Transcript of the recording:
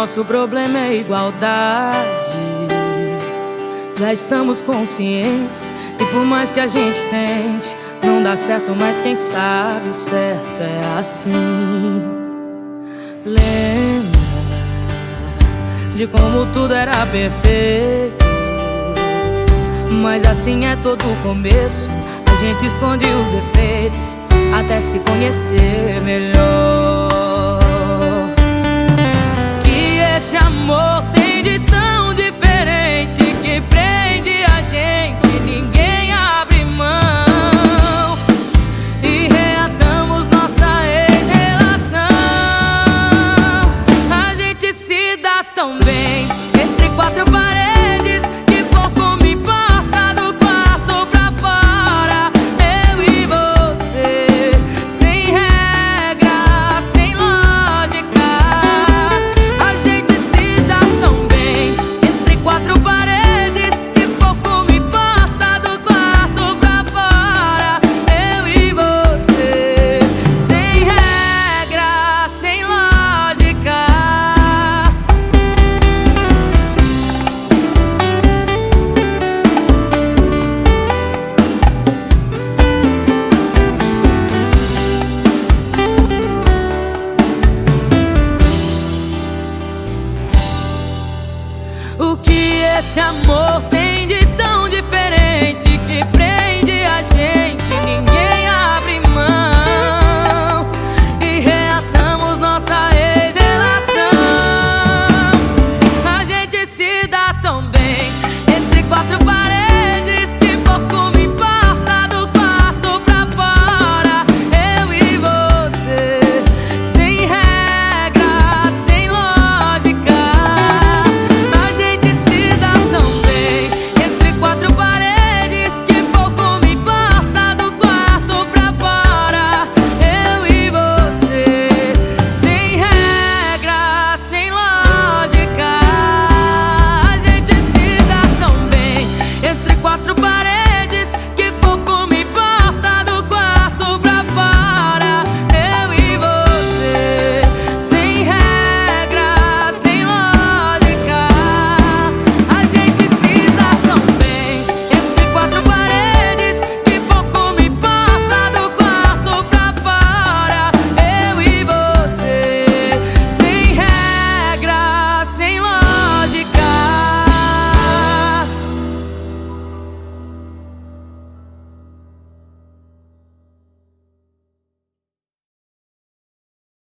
Nosso problema é igualdade. Já estamos conscientes e por mais que a gente tente, não dá certo, mas quem sabe o certo é assim. Lembra de como tudo era perfeito, mas assim é todo o começo. A gente esconde os defeitos até se conhecer O que esse amor tem de tão diferente que prende a gente?